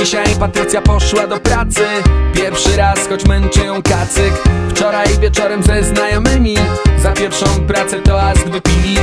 Dzisiaj Patrycja poszła do pracy. Pierwszy raz, choć męczy ją kacyk. Wczoraj wieczorem ze znajomymi Za pierwszą pracę toast wypili.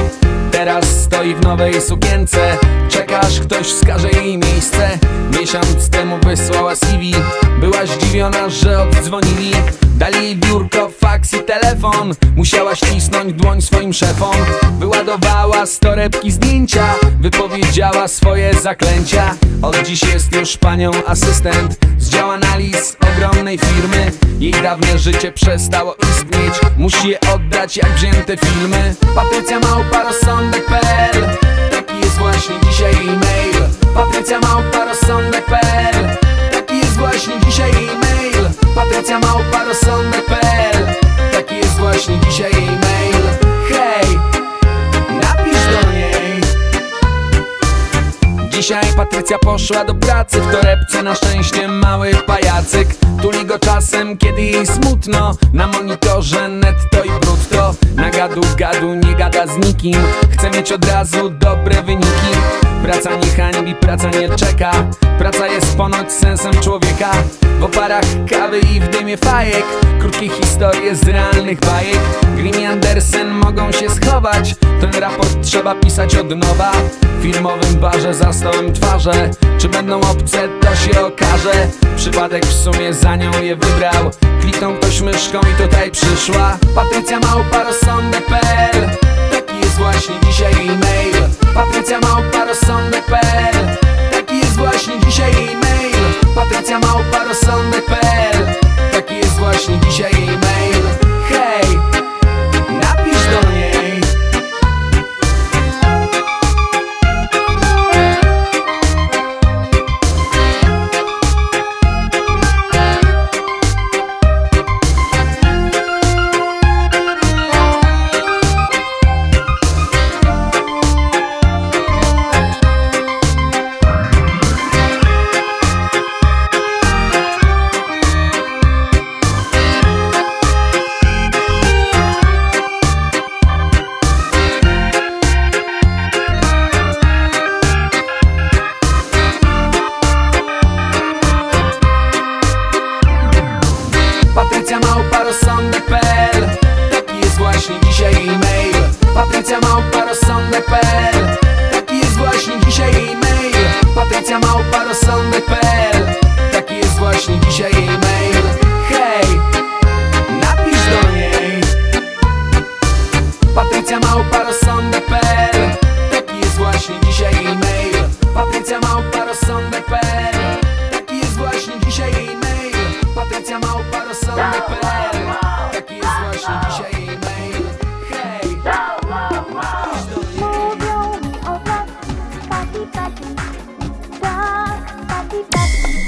Teraz stoi w nowej sukience. Czekasz, ktoś wskaże jej miejsce Miesiąc temu wysłała CV Była zdziwiona, że oddzwonili. Dali biurko, faks i telefon. Musiała ścisnąć dłoń swoim szefom. Wyładowała z torebki zdjęcia. Wypowiedziała swoje zaklęcia. Od dziś jest już panią asystent. Z dział analiz ogromnej firmy. Jej dawne życie przestało istnieć. Musi je oddać jak wzięte filmy. Patrycja Małpa rozsądek.pl Taki jest właśnie dzisiaj jej mail Patrycja Małpa rozsądek.pl Taki jest właśnie dzisiaj jej mail. Patrycja Małpa rozsądek.pl Taki jest właśnie dzisiaj jej mail. Hej, napisz do niej. Dzisiaj Patrycja poszła do pracy W torebce na szczęście mały pajacyk. Tuli go czasem, kiedy jej smutno. Na monitorze netto i Na gadu gadu nie gada z nikim. Chce mieć od razu dobre wyniki. Praca nie hańbi, praca nie czeka. Praca jest ponoć sensem człowieka. W oparach kawy i w dymie fajek. Krótkie historie z realnych bajek. Grimm i Andersen mogą się schować. Ten raport trzeba pisać od nowa. W filmowym barze za stołem twarze. Czy będą obce, to się okaże. Przypadek w sumie za nią je wybrał. Kliknął ktoś myszką i tutaj przyszła. Patrycja Małpa rozsądek.pl Taki jest właśnie dzisiaj jej mail Patrycja Małpa rozsądek.pl Taki jest właśnie dzisiaj jej mail Patrycja Małpa rozsądek.pl Taki jest właśnie dzisiaj jej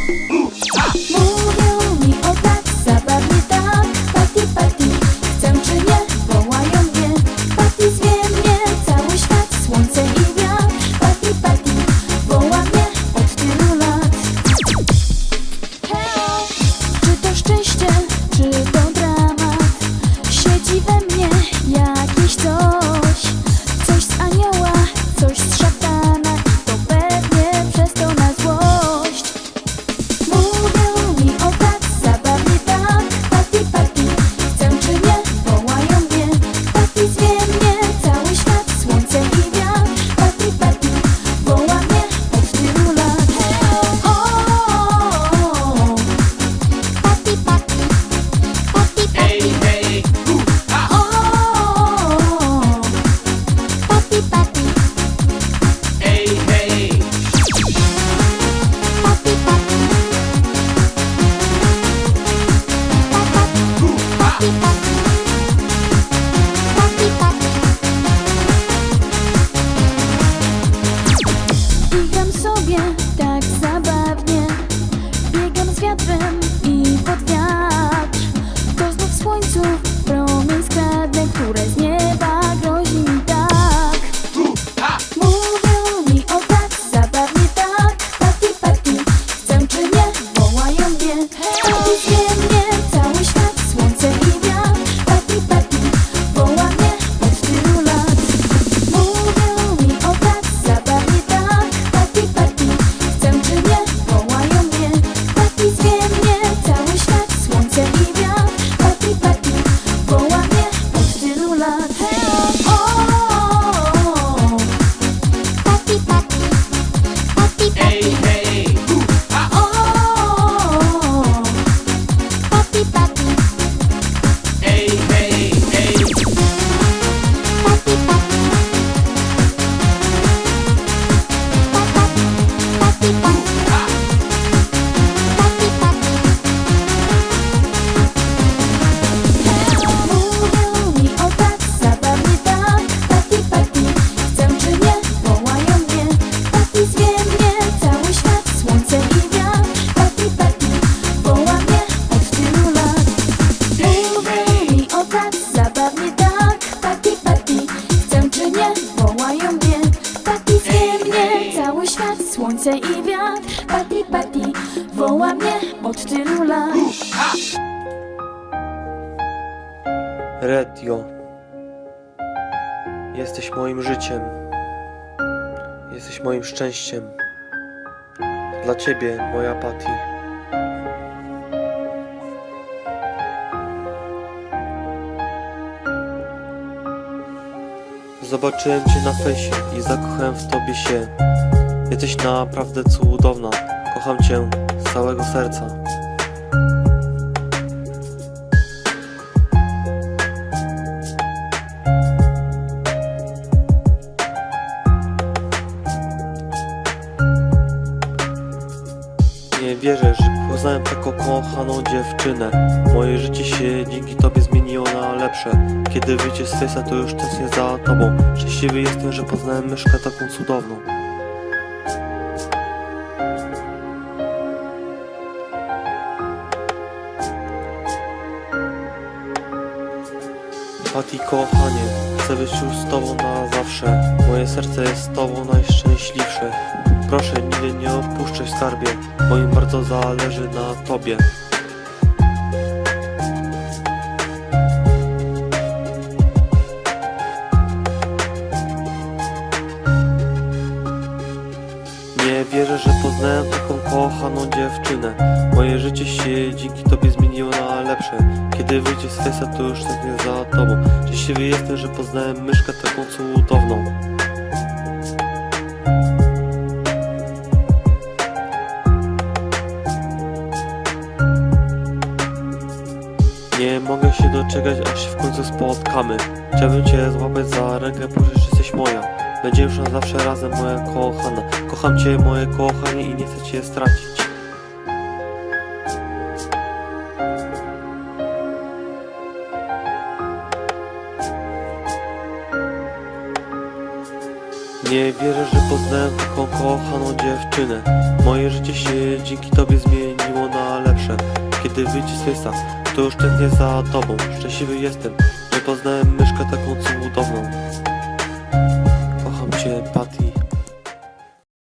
Ooh. Woła mnie od tylu lat Radio. Jesteś moim życiem. Jesteś moim szczęściem. Dla ciebie, moja Patty. Zobaczyłem cię na fejsie i zakochałem w tobie się. Jesteś naprawdę cudowna. Kocham cię całego serca. Nie wierzę, że poznałem taką kochaną dziewczynę. Moje życie się dzięki tobie zmieniło na lepsze. Kiedy wyjdziesz z fejsa to już tęsknię za tobą. Szczęśliwy jestem, że poznałem myszkę taką cudowną Pati kochanie, chcę być już z tobą na zawsze Moje serce jest z tobą najszczęśliwsze Proszę nigdy nie opuszczaj skarbie, bo im bardzo zależy na tobie. Kochaną dziewczynę. Moje życie się dzięki tobie zmieniło na lepsze. Kiedy wyjdzie z fejsa, to już tęsknię za tobą. Szczęśliwy jestem, że poznałem myszkę taką cudowną. Nie mogę się doczekać, aż się w końcu spotkamy. Chciałbym cię złapać za rękę, że jesteś moja. Będziemy już na zawsze razem, moja kochana. Kocham cię, moje kochanie i nie chcę cię stracić. Nie wierzę, że poznałem taką kochaną dziewczynę. Moje życie się dzięki tobie zmieniło na lepsze. Kiedy wyjdziesz z fejsa, to już tęsknię za tobą. Szczęśliwy jestem, że poznałem myszkę taką cudowną. Cię, Patty.